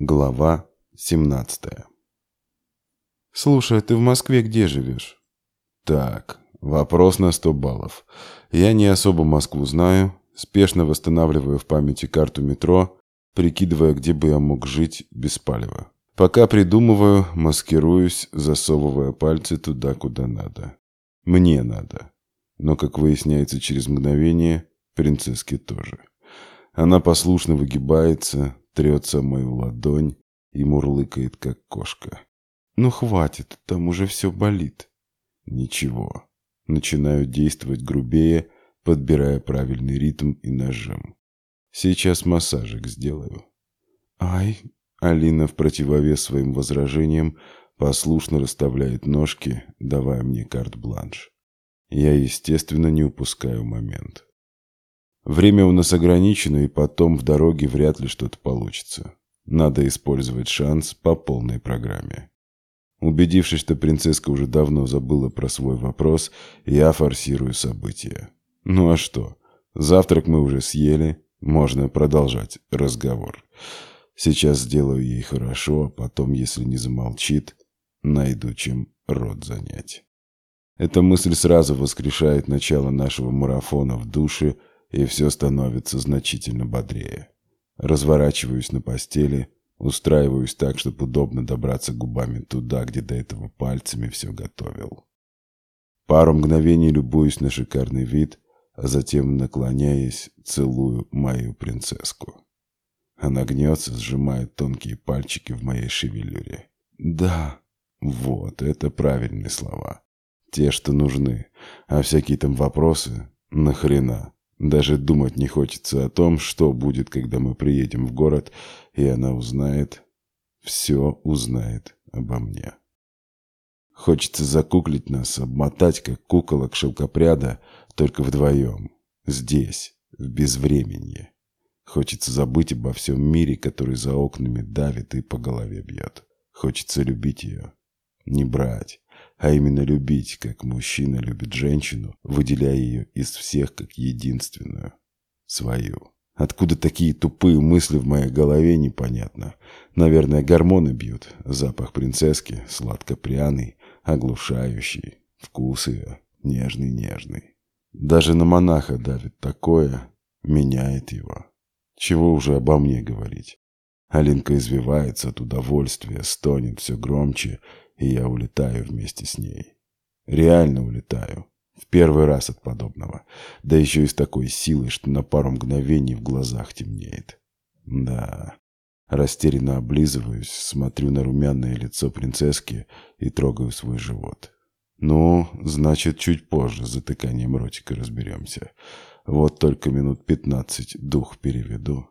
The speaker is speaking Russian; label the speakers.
Speaker 1: Глава 17 «Слушай, ты в Москве где живешь?» «Так, вопрос на 100 баллов. Я не особо Москву знаю, спешно восстанавливаю в памяти карту метро, прикидывая, где бы я мог жить без палева. Пока придумываю, маскируюсь, засовывая пальцы туда, куда надо. Мне надо. Но, как выясняется через мгновение, принцеске тоже. Она послушно выгибается, трется мою ладонь и мурлыкает, как кошка. «Ну хватит, там уже все болит». «Ничего». Начинаю действовать грубее, подбирая правильный ритм и нажим. «Сейчас массажик сделаю». «Ай!» Алина в противовес своим возражениям послушно расставляет ножки, давая мне карт-бланш. Я, естественно, не упускаю момент. Время у нас ограничено, и потом в дороге вряд ли что-то получится. Надо использовать шанс по полной программе. Убедившись, что принцесска уже давно забыла про свой вопрос, я форсирую события. Ну а что? Завтрак мы уже съели, можно продолжать разговор. Сейчас сделаю ей хорошо, а потом, если не замолчит, найду чем рот занять. Эта мысль сразу воскрешает начало нашего марафона в душе – и все становится значительно бодрее. Разворачиваюсь на постели, устраиваюсь так, чтобы удобно добраться губами туда, где до этого пальцами все готовил. Пару мгновений любуюсь на шикарный вид, а затем, наклоняясь, целую мою принцесску. Она гнется, сжимает тонкие пальчики в моей шевелюре. «Да, вот, это правильные слова. Те, что нужны. А всякие там вопросы — нахрена?» Даже думать не хочется о том, что будет, когда мы приедем в город, и она узнает, все узнает обо мне. Хочется закуклить нас, обмотать, как куколок шелкопряда, только вдвоем, здесь, в безвременье. Хочется забыть обо всем мире, который за окнами давит и по голове бьет. Хочется любить ее, не брать, а именно любить, как мужчина любит женщину, выделяя ее из всех как единственную, свою. Откуда такие тупые мысли в моей голове, непонятно. Наверное, гормоны бьют. Запах принцесски, сладко-пряный, оглушающий. Вкус ее нежный-нежный. Даже на монаха давит такое, меняет его. Чего уже обо мне говорить? Алинка извивается от удовольствия, стонет все громче и я улетаю вместе с ней. Реально улетаю. В первый раз от подобного. Да еще и с такой силой, что на пару мгновений в глазах темнеет. Да. Растерянно облизываюсь, смотрю на румяное лицо принцесски и трогаю свой живот. Ну, значит, чуть позже с затыканием ротика разберемся. Вот только минут пятнадцать дух переведу.